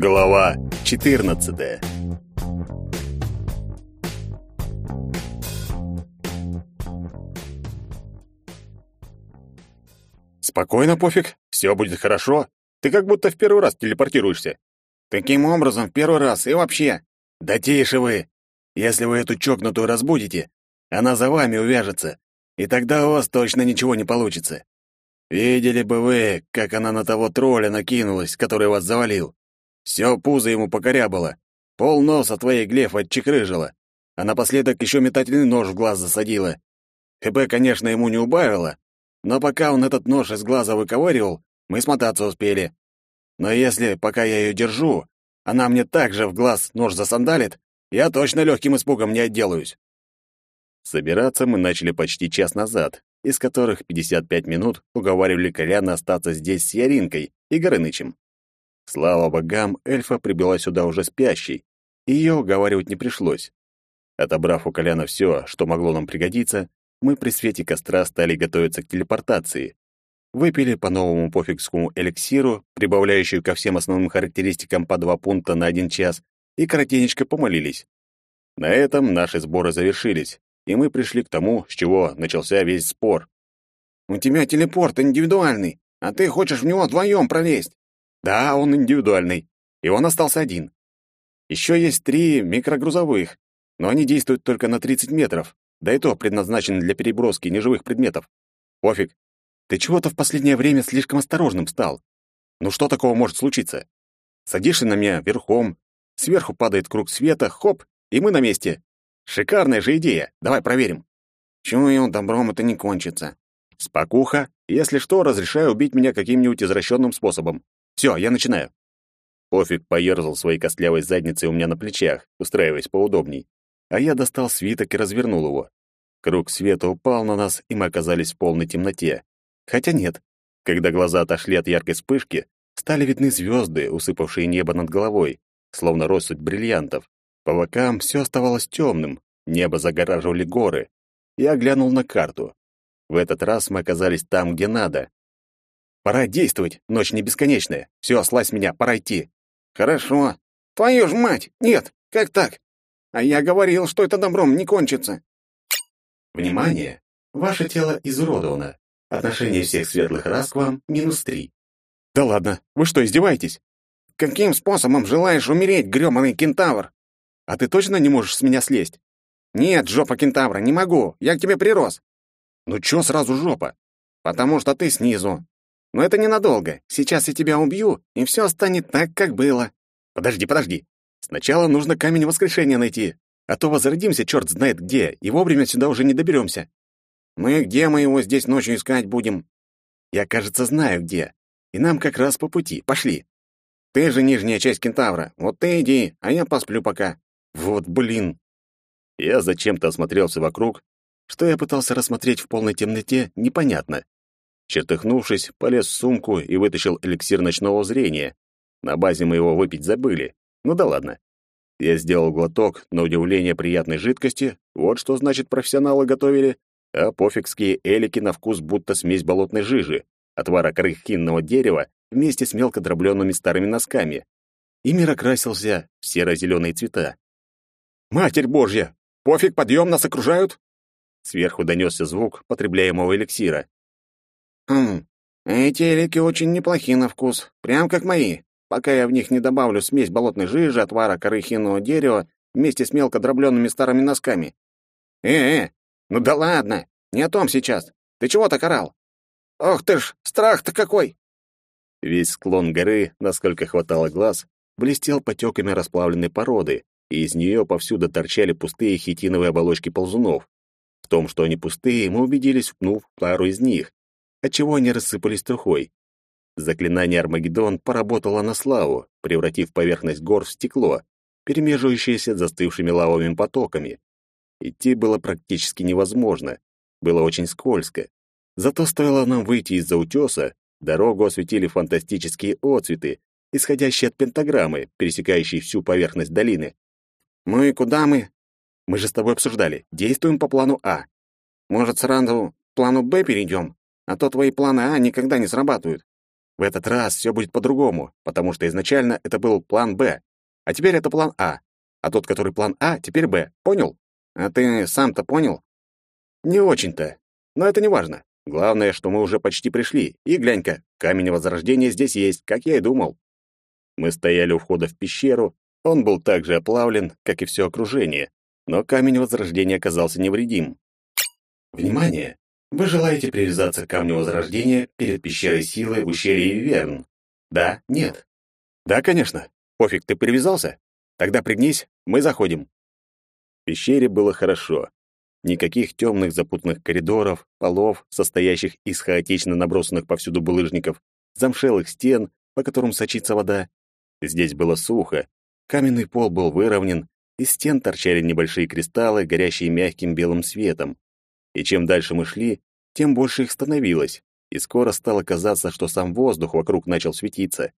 Глава 14. Спокойно, пофиг, все будет хорошо. Ты как будто в первый раз телепортируешься. Таким образом, в первый раз и вообще. Да тише вы. Если вы эту чокнутую разбудите, она за вами увяжется, и тогда у вас точно ничего не получится. Видели бы вы, как она на того тролля накинулась, который вас завалил. Все пузо ему покорябало, пол носа твоей глеф отчекрыжила, а напоследок еще метательный нож в глаз засадила. ХП, конечно, ему не убавило, но пока он этот нож из глаза выковыривал, мы смотаться успели. Но если, пока я ее держу, она мне также в глаз нож засандалит, я точно легким испугом не отделаюсь. Собираться мы начали почти час назад, из которых 55 минут уговаривали Коляна остаться здесь с Яринкой и Горынычем. Слава богам, эльфа прибыла сюда уже спящей, и ее уговаривать не пришлось. Отобрав у Коляна все, что могло нам пригодиться, мы при свете костра стали готовиться к телепортации. Выпили по новому пофигскому эликсиру, прибавляющую ко всем основным характеристикам по два пункта на один час, и коротенечко помолились. На этом наши сборы завершились, и мы пришли к тому, с чего начался весь спор. «У тебя телепорт индивидуальный, а ты хочешь в него вдвоем пролезть?» Да, он индивидуальный, и он остался один. Еще есть три микрогрузовых, но они действуют только на 30 метров, да и то предназначены для переброски неживых предметов. Пофиг. Ты чего-то в последнее время слишком осторожным стал. Ну что такого может случиться? Садишься на меня верхом, сверху падает круг света, хоп, и мы на месте. Шикарная же идея. Давай проверим. Чую, добром это не кончится. Спокуха. Если что, разрешаю убить меня каким-нибудь извращенным способом. Все, я начинаю. Пофиг поерзал своей костлявой задницей у меня на плечах, устраиваясь поудобней. А я достал свиток и развернул его. Круг света упал на нас, и мы оказались в полной темноте. Хотя нет. Когда глаза отошли от яркой вспышки, стали видны звезды, усыпавшие небо над головой, словно россыпь бриллиантов. По бокам все оставалось темным, небо загораживали горы. Я глянул на карту. В этот раз мы оказались там, где надо. Пора действовать, ночь не бесконечная. Все, слазь меня, пора идти. Хорошо. Твою ж мать! Нет, как так? А я говорил, что это добром не кончится. Внимание! Ваше тело изуродовано. Отношение всех светлых рас к вам минус три. Да ладно, вы что, издеваетесь? Каким способом желаешь умереть, грёбаный кентавр? А ты точно не можешь с меня слезть? Нет, жопа кентавра, не могу. Я к тебе прирос. Ну чё сразу жопа? Потому что ты снизу. Но это ненадолго. Сейчас я тебя убью, и все станет так, как было. Подожди, подожди. Сначала нужно камень воскрешения найти, а то возродимся черт знает где, и вовремя сюда уже не доберемся. И где мы его здесь ночью искать будем? Я, кажется, знаю где. И нам как раз по пути. Пошли. Ты же нижняя часть кентавра. Вот ты иди, а я посплю пока. Вот блин. Я зачем-то осмотрелся вокруг. Что я пытался рассмотреть в полной темноте, непонятно. Чертыхнувшись, полез в сумку и вытащил эликсир ночного зрения. На базе мы его выпить забыли. Ну да ладно. Я сделал глоток, на удивление приятной жидкости. Вот что значит профессионалы готовили. А пофигские элики на вкус будто смесь болотной жижи, отвара корыхинного дерева вместе с мелко дробленными старыми носками. И мир окрасился в серо-зеленые цвета. «Матерь Божья! Пофиг, подъем, нас окружают!» Сверху донесся звук потребляемого эликсира. Хм, эти элики очень неплохи на вкус, прям как мои. Пока я в них не добавлю смесь болотной жижи, отвара коры хинного дерева вместе с мелко дробленными старыми носками. Э-э, ну да ладно, не о том сейчас. Ты чего так орал? Ох ты ж, страх-то какой! Весь склон горы, насколько хватало глаз, блестел потеками расплавленной породы, и из нее повсюду торчали пустые хитиновые оболочки ползунов. В том, что они пустые, мы убедились, впнув пару из них, отчего они рассыпались трухой. Заклинание Армагеддон поработало на славу, превратив поверхность гор в стекло, перемеживающееся застывшими лавовыми потоками. Идти было практически невозможно, было очень скользко. Зато стоило нам выйти из-за утеса, дорогу осветили фантастические отцветы, исходящие от пентаграммы, пересекающей всю поверхность долины. «Ну и куда мы?» «Мы же с тобой обсуждали. Действуем по плану А». «Может, сразу к плану Б перейдем?» А то твои планы А никогда не срабатывают. В этот раз все будет по-другому, потому что изначально это был план «Б», а теперь это план «А». А тот, который план «А», теперь «Б». Понял? А ты сам-то понял? Не очень-то. Но это не важно. Главное, что мы уже почти пришли. И глянь-ка, камень возрождения здесь есть, как я и думал. Мы стояли у входа в пещеру. Он был так же оплавлен, как и все окружение. Но камень возрождения оказался невредим. Внимание! Вы желаете привязаться к камню возрождения перед пещерой силы в ущелье Верн? Да? Нет? Да, конечно. Пофиг, ты привязался? Тогда пригнись, мы заходим. В пещере было хорошо. Никаких темных запутанных коридоров, полов, состоящих из хаотично набросанных повсюду булыжников, замшелых стен, по которым сочится вода. Здесь было сухо. Каменный пол был выровнен, из стен торчали небольшие кристаллы, горящие мягким белым светом. И чем дальше мы шли, тем больше их становилось, и скоро стало казаться, что сам воздух вокруг начал светиться.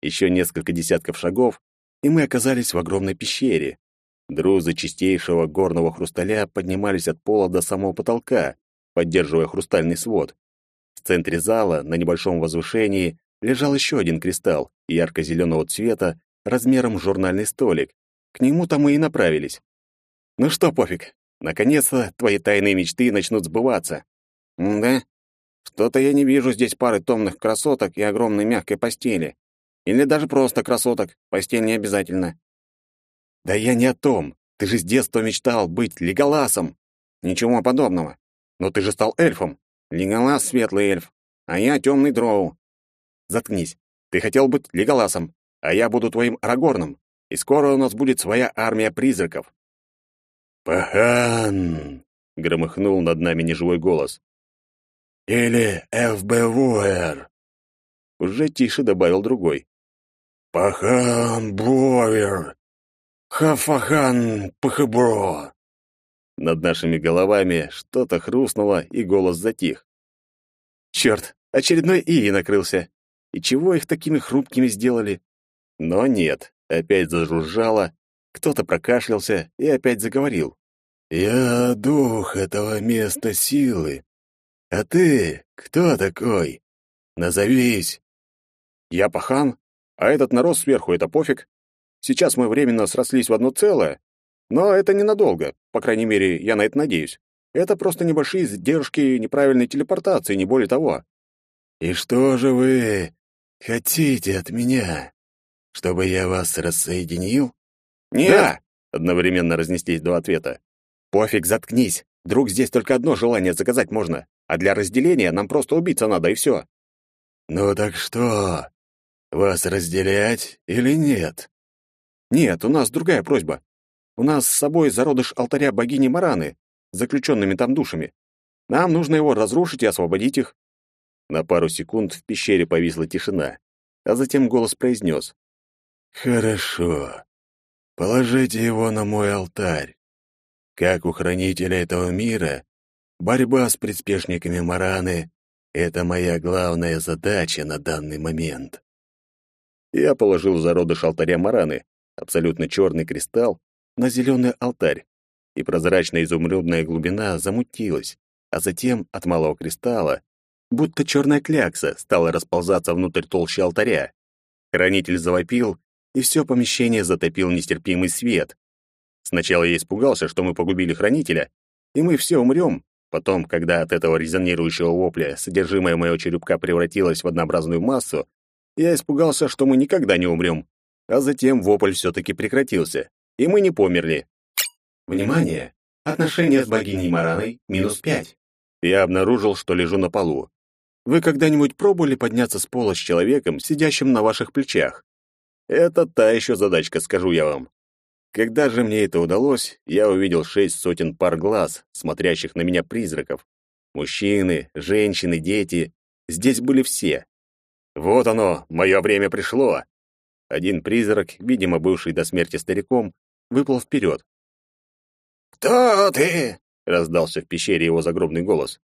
Еще несколько десятков шагов, и мы оказались в огромной пещере. Друзы чистейшего горного хрусталя поднимались от пола до самого потолка, поддерживая хрустальный свод. В центре зала, на небольшом возвышении, лежал еще один кристалл, ярко-зеленого цвета, размером журнальный столик. К нему-то мы и направились. Ну что, пофиг, наконец-то твои тайные мечты начнут сбываться. М да? Что-то я не вижу здесь пары томных красоток и огромной мягкой постели. Или даже просто красоток, постель не обязательно. Да я не о том. Ты же с детства мечтал быть Леголасом. Ничего подобного. Но ты же стал эльфом. Леголас — светлый эльф, а я — темный дроу. Заткнись. Ты хотел быть Леголасом, а я буду твоим Арагорном, и скоро у нас будет своя армия призраков. «Пахан!» — громыхнул над нами неживой голос. «Или ФБВР!» Уже тише добавил другой. «Пахан Бовер! Хафахан Пахыбро!» Над нашими головами что-то хрустнуло, и голос затих. Черт, очередной ии накрылся. И чего их такими хрупкими сделали? Но нет, опять зажужжало, кто-то прокашлялся и опять заговорил. «Я дух этого места силы. А ты кто такой? Назовись!» «Я пахан, а этот народ сверху — это пофиг. Сейчас мы временно срослись в одно целое, но это ненадолго, по крайней мере, я на это надеюсь. Это просто небольшие задержки неправильной телепортации, не более того». «И что же вы хотите от меня? Чтобы я вас рассоединил?» Да! — одновременно разнеслись два ответа. «Пофиг, заткнись. Вдруг здесь только одно желание заказать можно, а для разделения нам просто убиться надо, и все». «Ну так что? Вас разделять или нет?» «Нет, у нас другая просьба. У нас с собой зародыш алтаря богини Мараны, заключенными там душами. Нам нужно его разрушить и освободить их». На пару секунд в пещере повисла тишина, а затем голос произнес. «Хорошо. Положите его на мой алтарь. Как у хранителя этого мира, борьба с приспешниками Мараны — это моя главная задача на данный момент. Я положил зародыш алтаря Мараны, абсолютно черный кристалл, на зеленый алтарь, и прозрачная изумрудная глубина замутилась, а затем от малого кристалла, будто черная клякса, стала расползаться внутрь толщи алтаря. Хранитель завопил, и все помещение затопил нестерпимый свет. Сначала я испугался, что мы погубили хранителя, и мы все умрем. Потом, когда от этого резонирующего вопля содержимое моего черепка превратилось в однообразную массу, я испугался, что мы никогда не умрем. А затем вопль все-таки прекратился, и мы не померли. Внимание! Отношения с богиней Мараной минус пять. Я обнаружил, что лежу на полу. Вы когда-нибудь пробовали подняться с пола с человеком, сидящим на ваших плечах? Это та еще задачка, скажу я вам. Когда же мне это удалось, я увидел шесть сотен пар глаз, смотрящих на меня призраков. Мужчины, женщины, дети. Здесь были все. Вот оно, мое время пришло. Один призрак, видимо, бывший до смерти стариком, выплыл вперед. «Кто ты?» — раздался в пещере его загробный голос.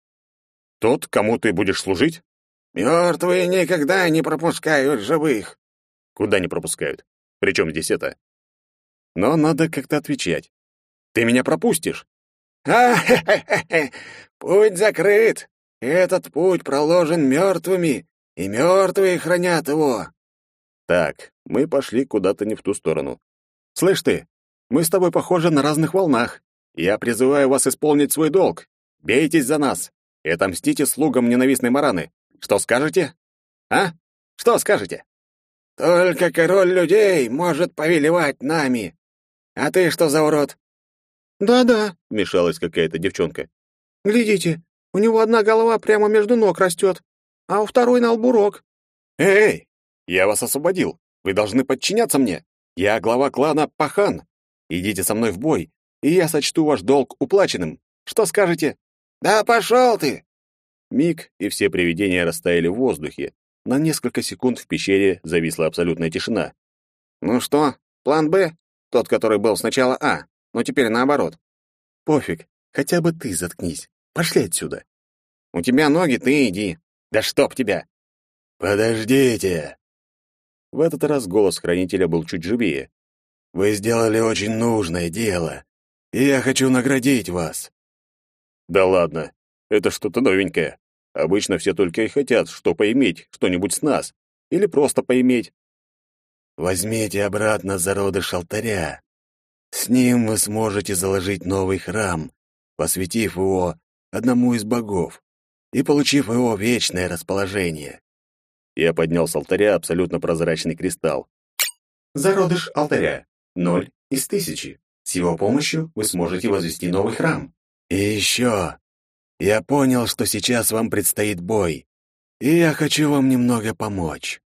«Тот, кому ты будешь служить?» «Мертвые никогда не пропускают живых. Куда не пропускают? Причем здесь это? Но надо как-то отвечать. Ты меня пропустишь? А, хе -хе -хе. путь закрыт. Этот путь проложен мертвыми, и мертвые хранят его. Так, мы пошли куда-то не в ту сторону. Слышь ты, мы с тобой похожи на разных волнах. Я призываю вас исполнить свой долг. Бейтесь за нас и отомстите слугам ненавистной Мараны. Что скажете? А? Что скажете? Только король людей может повелевать нами. А ты что за урод? Да-да, вмешалась какая-то девчонка. Глядите, у него одна голова прямо между ног растет, а у второй на лбу рог. Эй, я вас освободил. Вы должны подчиняться мне. Я глава клана Пахан. Идите со мной в бой, и я сочту ваш долг уплаченным. Что скажете? Да пошел ты! Миг, и все привидения растаяли в воздухе. На несколько секунд в пещере зависла абсолютная тишина. Ну что, план «Б»? Тот, который был сначала «А», но теперь наоборот. Пофиг, хотя бы ты заткнись. Пошли отсюда. У тебя ноги, ты иди. Да чтоб тебя! Подождите. В этот раз голос хранителя был чуть живее. Вы сделали очень нужное дело, и я хочу наградить вас. Да ладно, это что-то новенькое. Обычно все только и хотят, что поиметь что-нибудь с нас, или просто поиметь. Возьмите обратно зародыш алтаря. С ним вы сможете заложить новый храм, посвятив его одному из богов и получив его вечное расположение. Я поднял с алтаря абсолютно прозрачный кристалл. Зародыш алтаря. Ноль из тысячи. С его помощью вы сможете возвести новый храм. И еще, я понял, что сейчас вам предстоит бой, и я хочу вам немного помочь.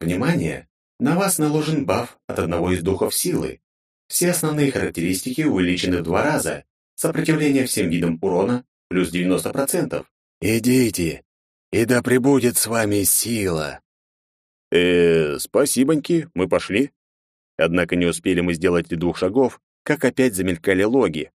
Внимание! На вас наложен баф от одного из духов силы. Все основные характеристики увеличены в два раза. Сопротивление всем видам урона плюс 90%. Идите, и да пребудет с вами сила. Э, спасибоньки, мы пошли. Однако не успели мы сделать и двух шагов, как опять замелькали логи.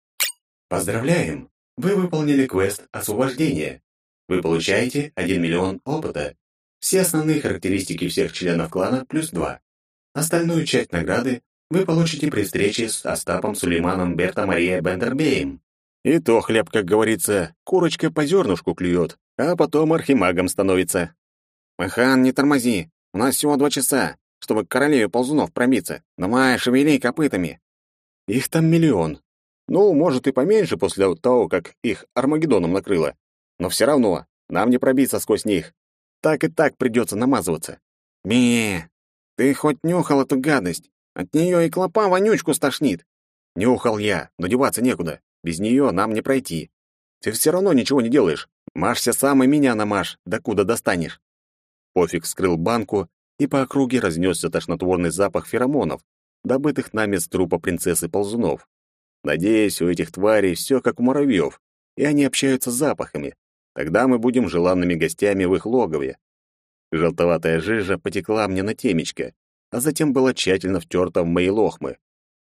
Поздравляем! Вы выполнили квест освобождения. Вы получаете 1 миллион опыта. Все основные характеристики всех членов клана плюс 2. Остальную часть награды вы получите при встрече с Остапом Сулейманом Берта Мария Бендербеем. И то хлеб, как говорится, курочка по зернышку клюет, а потом архимагом становится. Махан, не тормози. У нас всего два часа, чтобы к королеве ползунов пробиться. Давай, шевели копытами. Их там миллион. Ну, может, и поменьше после того, как их Армагеддоном накрыло. Но все равно, нам не пробиться сквозь них. Так и так придется намазываться. Ме, ты хоть нюхал эту гадость? От нее и клопа вонючку стошнит. Нюхал я, но деваться некуда. Без нее нам не пройти. Ты все равно ничего не делаешь. Машься сам и меня намажь, докуда достанешь. Пофиг вскрыл банку, и по округе разнесся тошнотворный запах феромонов, добытых нами с трупа принцессы ползунов. Надеюсь, у этих тварей все как у муравьев, и они общаются с запахами. Тогда мы будем желанными гостями в их логове. Желтоватая жижа потекла мне на темечко, а затем была тщательно втерта в мои лохмы.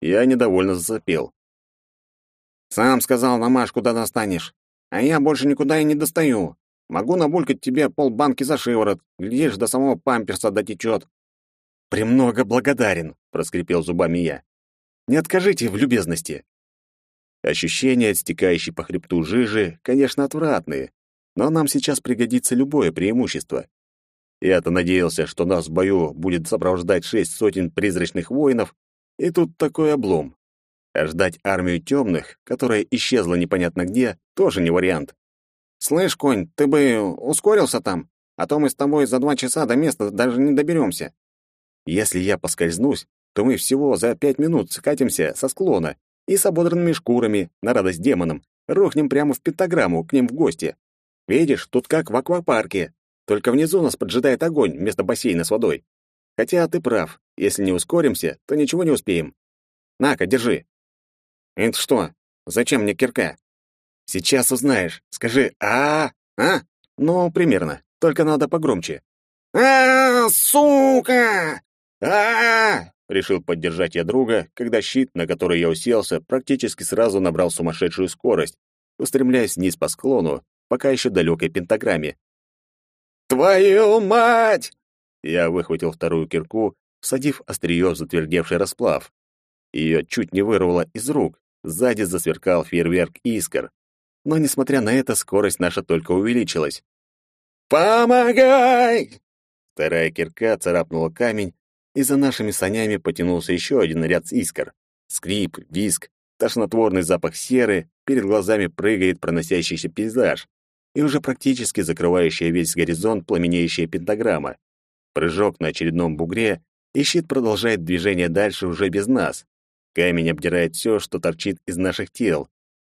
Я недовольно засопел. «Сам сказал, намажь, куда достанешь. А я больше никуда и не достаю. Могу набулькать тебе полбанки за шиворот, глядишь, до самого памперса дотечет». «Премного благодарен», — проскрипел зубами я. «Не откажите в любезности. Ощущения от стекающей по хребту жижи, конечно, отвратные, но нам сейчас пригодится любое преимущество. Я-то надеялся, что нас в бою будет сопровождать шесть сотен призрачных воинов, и тут такой облом. А ждать армию темных, которая исчезла непонятно где, тоже не вариант. «Слышь, конь, ты бы ускорился там, а то мы с тобой за два часа до места даже не доберемся». Если я поскользнусь, то мы всего за пять минут скатимся со склона и с ободранными шкурами, на радость демонам, рухнем прямо в пентаграмму к ним в гости. Видишь, тут как в аквапарке, только внизу нас поджидает огонь вместо бассейна с водой. Хотя ты прав, если не ускоримся, то ничего не успеем. На-ка, держи. Это что? Зачем мне кирка? Сейчас узнаешь. Скажи «а, а?» Ну, примерно. Только надо погромче. а, сука! а Решил поддержать я друга, когда щит, на который я уселся, практически сразу набрал сумасшедшую скорость, устремляясь вниз по склону, пока еще далекой пентаграмме. «Твою мать!» Я выхватил вторую кирку, всадив острие в затвердевший расплав. Ее чуть не вырвало из рук, сзади засверкал фейерверк искр. Но, несмотря на это, скорость наша только увеличилась. «Помогай!» Вторая кирка царапнула камень, и за нашими санями потянулся еще один ряд искр. Скрип, виск, тошнотворный запах серы, перед глазами прыгает проносящийся пейзаж и уже практически закрывающая весь горизонт пламенеющая пентаграмма. Прыжок на очередном бугре, и щит продолжает движение дальше уже без нас. Камень обдирает все, что торчит из наших тел.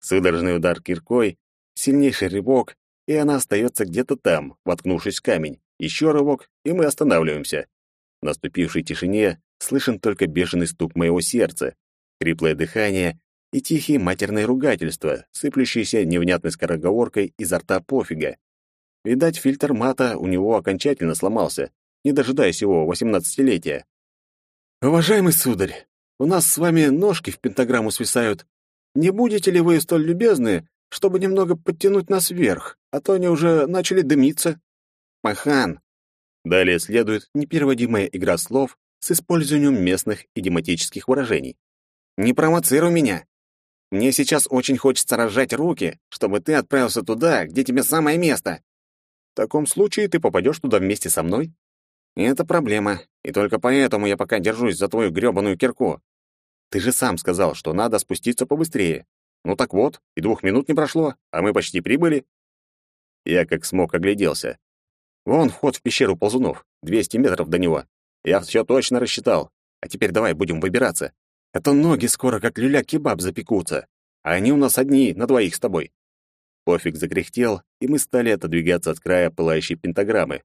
Судорожный удар киркой, сильнейший рывок, и она остается где-то там, воткнувшись в камень. Еще рывок, и мы останавливаемся. Наступившей тишине слышен только бешеный стук моего сердца, хриплое дыхание и тихие матерные ругательства, сыплющиеся невнятной скороговоркой изо рта пофига. Видать, фильтр мата у него окончательно сломался, не дожидаясь его восемнадцатилетия. «Уважаемый сударь, у нас с вами ножки в пентаграмму свисают. Не будете ли вы столь любезны, чтобы немного подтянуть нас вверх, а то они уже начали дымиться?» «Махан!» Далее следует непереводимая игра слов с использованием местных идиоматических выражений. «Не провоцируй меня! Мне сейчас очень хочется разжать руки, чтобы ты отправился туда, где тебе самое место. В таком случае ты попадешь туда вместе со мной. Это проблема, и только поэтому я пока держусь за твою грёбаную кирку. Ты же сам сказал, что надо спуститься побыстрее. Ну так вот, и двух минут не прошло, а мы почти прибыли. Я как смог огляделся. Вон вход в пещеру ползунов, 200 метров до него. Я все точно рассчитал. А теперь давай будем выбираться. А то ноги скоро как люля-кебаб запекутся. А они у нас одни, на двоих с тобой. Пофиг закряхтел, и мы стали отодвигаться от края пылающей пентаграммы.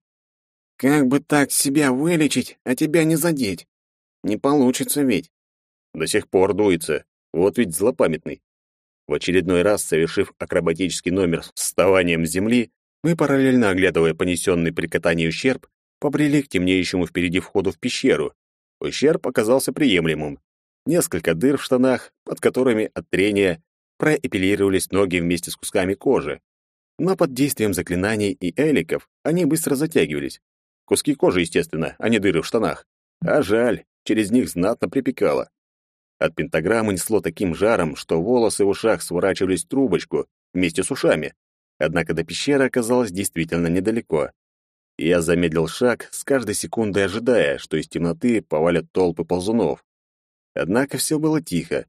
Как бы так себя вылечить, а тебя не задеть? Не получится ведь. До сих пор дуется. Вот ведь злопамятный. В очередной раз, совершив акробатический номер с вставанием с земли, мы, параллельно оглядывая понесенный при катании ущерб, побрели к темнеющему впереди входу в пещеру. Ущерб оказался приемлемым несколько дыр в штанах, под которыми от трения проэпилировались ноги вместе с кусками кожи. Но под действием заклинаний и эликов они быстро затягивались. Куски кожи, естественно, а не дыры в штанах. А жаль, через них знатно припекало. От пентаграммы несло таким жаром, что волосы в ушах сворачивались в трубочку вместе с ушами. Однако до пещеры оказалось действительно недалеко. Я замедлил шаг, с каждой секундой ожидая, что из темноты повалят толпы ползунов. Однако все было тихо,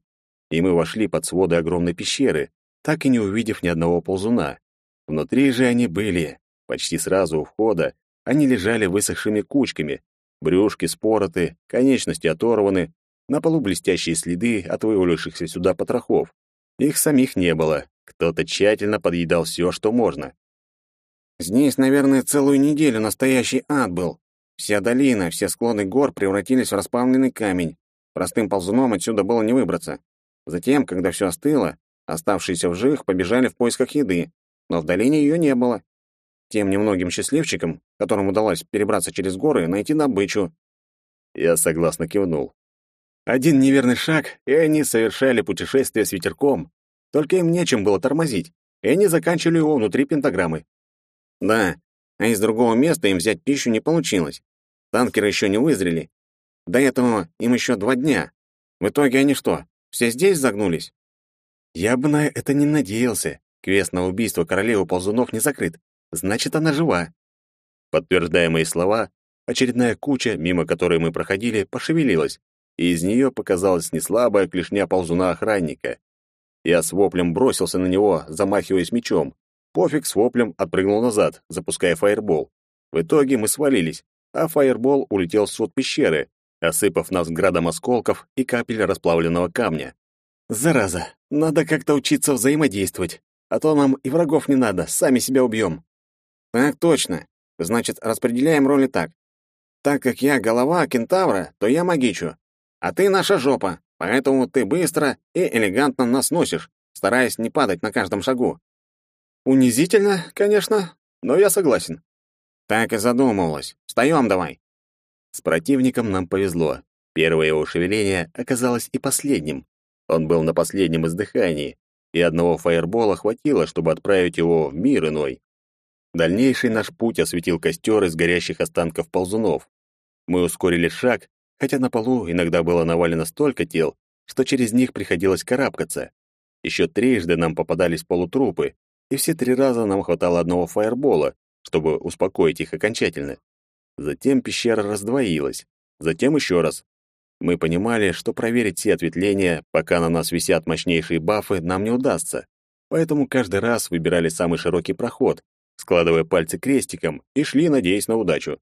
и мы вошли под своды огромной пещеры, так и не увидев ни одного ползуна. Внутри же они были. Почти сразу у входа они лежали высохшими кучками, брюшки спороты, конечности оторваны, на полу блестящие следы от вывалившихся сюда потрохов. Их самих не было, кто-то тщательно подъедал все, что можно. Здесь, наверное, целую неделю настоящий ад был. Вся долина, все склоны гор превратились в расплавленный камень. Простым ползуном отсюда было не выбраться. Затем, когда все остыло, оставшиеся в живых побежали в поисках еды, но в долине ее не было. Тем немногим счастливчикам, которым удалось перебраться через горы, найти добычу. Я согласно кивнул. Один неверный шаг, и они совершали путешествие с ветерком. Только им нечем было тормозить, и они заканчивали его внутри пентаграммы. Да, а из другого места им взять пищу не получилось. Танкеры еще не вызрели, до этого им еще два дня. В итоге они что, все здесь загнулись? Я бы на это не надеялся. Квест на убийство королевы ползунов не закрыт. Значит, она жива. Подтверждая мои слова, очередная куча, мимо которой мы проходили, пошевелилась, и из нее показалась неслабая клешня ползуна-охранника. Я с воплем бросился на него, замахиваясь мечом. Пофиг с воплем отпрыгнул назад, запуская фаербол. В итоге мы свалились, а фаербол улетел в свод пещеры, осыпав нас градом осколков и капель расплавленного камня. «Зараза, надо как-то учиться взаимодействовать, а то нам и врагов не надо, сами себя убьем». «Так точно. Значит, распределяем роли так. Так как я голова кентавра, то я магичу, а ты наша жопа, поэтому ты быстро и элегантно нас носишь, стараясь не падать на каждом шагу». «Унизительно, конечно, но я согласен». «Так и задумывалась. Встаем давай». С противником нам повезло. Первое его шевеление оказалось и последним. Он был на последнем издыхании, и одного фаербола хватило, чтобы отправить его в мир иной. Дальнейший наш путь осветил костер из горящих останков ползунов. Мы ускорили шаг, хотя на полу иногда было навалено столько тел, что через них приходилось карабкаться. Еще трижды нам попадались полутрупы, и все три раза нам хватало одного фаербола, чтобы успокоить их окончательно. Затем пещера раздвоилась, затем еще раз. Мы понимали, что проверить все ответвления, пока на нас висят мощнейшие бафы, нам не удастся. Поэтому каждый раз выбирали самый широкий проход, складывая пальцы крестиком, и шли, надеясь на удачу.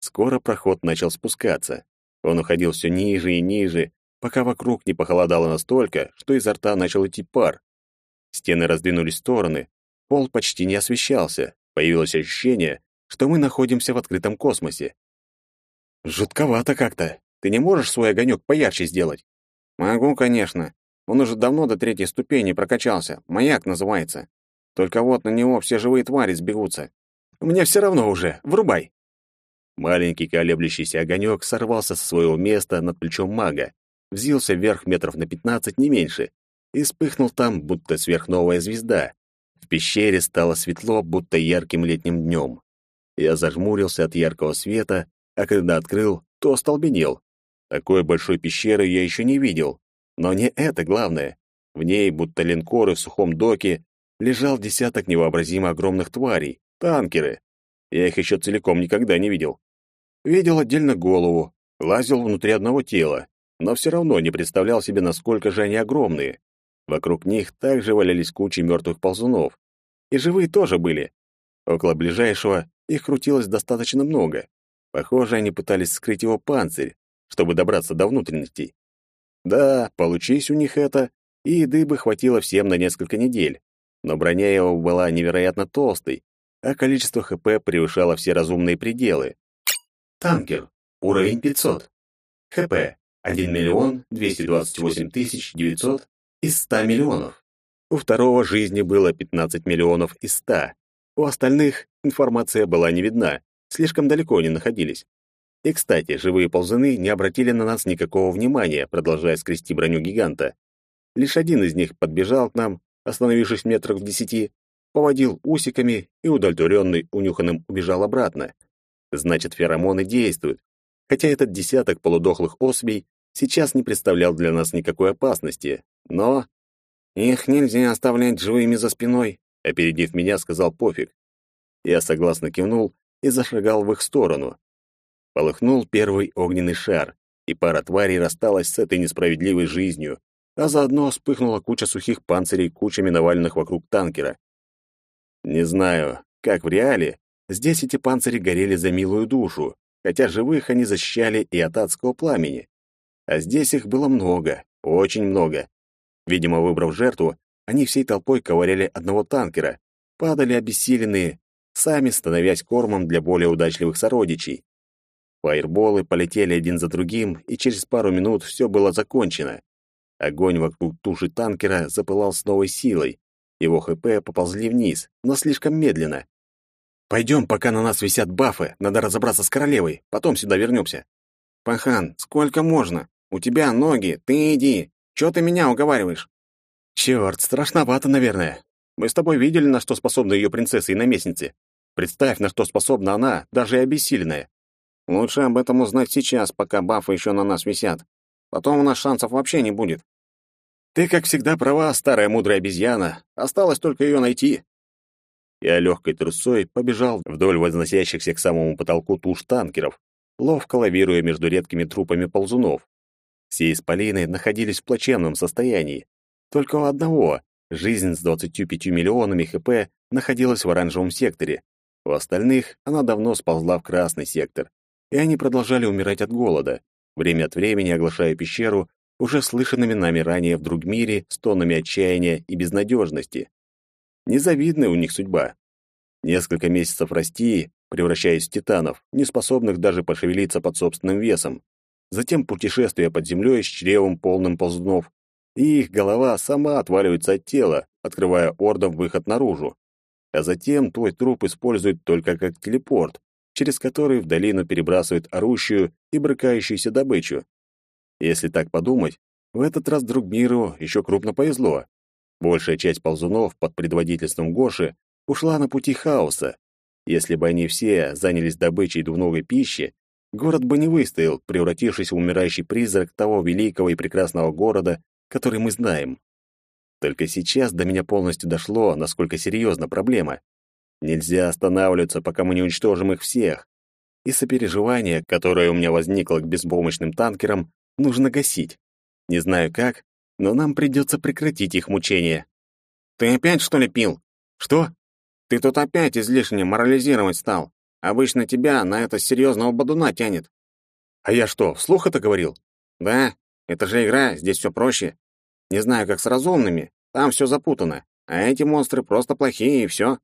Скоро проход начал спускаться. Он уходил все ниже и ниже, пока вокруг не похолодало настолько, что изо рта начал идти пар. Стены раздвинулись в стороны, пол почти не освещался, появилось ощущение, что мы находимся в открытом космосе. «Жутковато как-то. Ты не можешь свой огонек поярче сделать?» «Могу, конечно. Он уже давно до третьей ступени прокачался. Маяк называется. Только вот на него все живые твари сбегутся. Мне все равно уже. Врубай!» Маленький колеблющийся огонек сорвался со своего места над плечом мага, взился вверх метров на пятнадцать, не меньше, и вспыхнул там, будто сверхновая звезда. В пещере стало светло, будто ярким летним днем. Я зажмурился от яркого света, а когда открыл, то остолбенел. Такой большой пещеры я еще не видел. Но не это главное. В ней, будто линкоры в сухом доке, лежал десяток невообразимо огромных тварей, танкеры. Я их еще целиком никогда не видел. Видел отдельно голову, лазил внутри одного тела, но все равно не представлял себе, насколько же они огромные. Вокруг них также валялись кучи мертвых ползунов. И живые тоже были. Около ближайшего их крутилось достаточно много. Похоже, они пытались скрыть его панцирь, чтобы добраться до внутренностей. Да, получись у них это, и еды бы хватило всем на несколько недель. Но броня его была невероятно толстой, а количество ХП превышало все разумные пределы. Танкер. Уровень 500. ХП. 1 миллион 228 тысяч 900 из 100 миллионов. У второго жизни было 15 миллионов из 100. У остальных информация была не видна, слишком далеко они находились. И, кстати, живые ползуны не обратили на нас никакого внимания, продолжая скрести броню гиганта. Лишь один из них подбежал к нам, остановившись метрах в десяти, поводил усиками и, удовлетворенный унюханным, убежал обратно. Значит, феромоны действуют. Хотя этот десяток полудохлых особей сейчас не представлял для нас никакой опасности, но... Их нельзя оставлять живыми за спиной, опередив меня, сказал пофиг. Я согласно кивнул и зашагал в их сторону. Полыхнул первый огненный шар, и пара тварей рассталась с этой несправедливой жизнью, а заодно вспыхнула куча сухих панцирей кучами наваленных вокруг танкера. Не знаю, как в реале, здесь эти панцири горели за милую душу, хотя живых они защищали и от адского пламени. А здесь их было много, очень много. Видимо, выбрав жертву, они всей толпой ковыряли одного танкера, падали обессиленные, сами становясь кормом для более удачливых сородичей. Фаерболы полетели один за другим, и через пару минут все было закончено. Огонь вокруг туши танкера запылал с новой силой. Его ХП поползли вниз, но слишком медленно. «Пойдем, пока на нас висят бафы. Надо разобраться с королевой. Потом сюда вернемся». «Пахан, сколько можно? У тебя ноги. Ты иди. Чего ты меня уговариваешь?» Черт, страшновато, наверное. Мы с тобой видели, на что способны ее принцессы и наместницы. Представь, на что способна она, даже и обессиленная. Лучше об этом узнать сейчас, пока бафы еще на нас висят. Потом у нас шансов вообще не будет. Ты, как всегда, права, старая мудрая обезьяна. Осталось только ее найти. Я легкой трусой побежал вдоль возносящихся к самому потолку туш танкеров, ловко лавируя между редкими трупами ползунов. Все исполины находились в плачевном состоянии. Только у одного, жизнь с 25 миллионами ХП, находилась в оранжевом секторе. У остальных она давно сползла в красный сектор, и они продолжали умирать от голода, время от времени оглашая пещеру уже слышанными нами ранее в друг мире стонами отчаяния и безнадежности. Незавидная у них судьба. Несколько месяцев расти, превращаясь в титанов, не способных даже пошевелиться под собственным весом. Затем путешествие под землей с чревом полным ползунов, и их голова сама отваливается от тела, открывая ордом выход наружу. А затем твой труп используют только как телепорт, через который в долину перебрасывают орущую и брыкающуюся добычу. Если так подумать, в этот раз друг миру еще крупно повезло. Большая часть ползунов под предводительством Гоши ушла на пути хаоса. Если бы они все занялись добычей двуногой пищи, город бы не выстоял, превратившись в умирающий призрак того великого и прекрасного города, который мы знаем. Только сейчас до меня полностью дошло, насколько серьезна проблема. Нельзя останавливаться, пока мы не уничтожим их всех. И сопереживание, которое у меня возникло к беспомощным танкерам, нужно гасить. Не знаю как, но нам придется прекратить их мучения. Ты опять, что ли, пил? Что? Ты тут опять излишне морализировать стал. Обычно тебя на это серьезного бодуна тянет. А я что, вслух это говорил? Да, это же игра, здесь все проще. Не знаю, как с разумными, там все запутано. А эти монстры просто плохие, и все.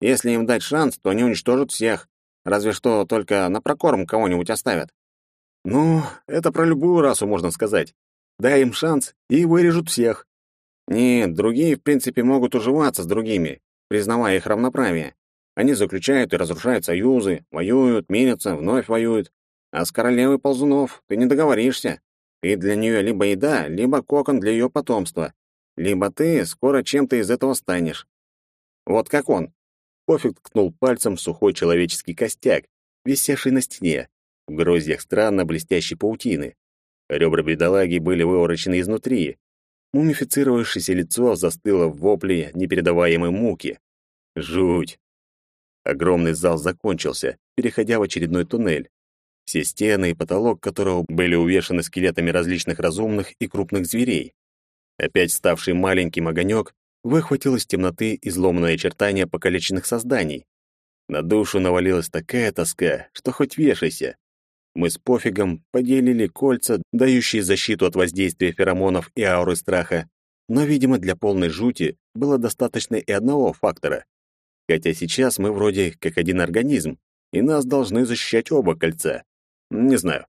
Если им дать шанс, то они уничтожат всех. Разве что только на прокорм кого-нибудь оставят. Ну, это про любую расу можно сказать. Дай им шанс, и вырежут всех. Нет, другие, в принципе, могут уживаться с другими, признавая их равноправие. Они заключают и разрушают союзы, воюют, мирятся, вновь воюют. А с королевой ползунов ты не договоришься. Ты для нее либо еда, либо кокон для ее потомства. Либо ты скоро чем-то из этого станешь. Вот как он. Пофиг ткнул пальцем в сухой человеческий костяк, висевший на стене, в гроздьях странно блестящей паутины. Ребра бедолаги были выворочены изнутри. Мумифицировавшееся лицо застыло в вопле непередаваемой муки. Жуть! Огромный зал закончился, переходя в очередной туннель. Все стены и потолок которого были увешаны скелетами различных разумных и крупных зверей. Опять ставший маленьким огонек выхватил из темноты изломанные очертания покалеченных созданий. На душу навалилась такая тоска, что хоть вешайся. Мы с пофигом поделили кольца, дающие защиту от воздействия феромонов и ауры страха, но, видимо, для полной жути было достаточно и одного фактора. Хотя сейчас мы вроде как один организм, и нас должны защищать оба кольца. Не знаю.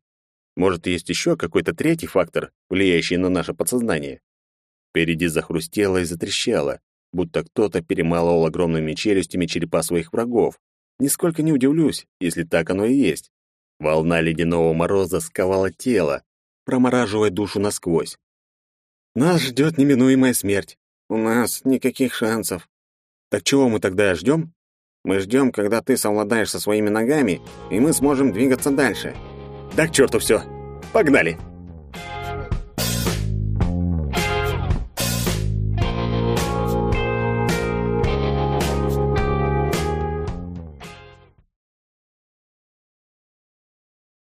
Может, есть еще какой-то третий фактор, влияющий на наше подсознание. Впереди захрустело и затрещало, будто кто-то перемалывал огромными челюстями черепа своих врагов. Нисколько не удивлюсь, если так оно и есть. Волна ледяного мороза сковала тело, промораживая душу насквозь. Нас ждет неминуемая смерть. У нас никаких шансов. Так чего мы тогда ждем? Мы ждем, когда ты совладаешь со своими ногами, и мы сможем двигаться дальше. Так черту все. Погнали!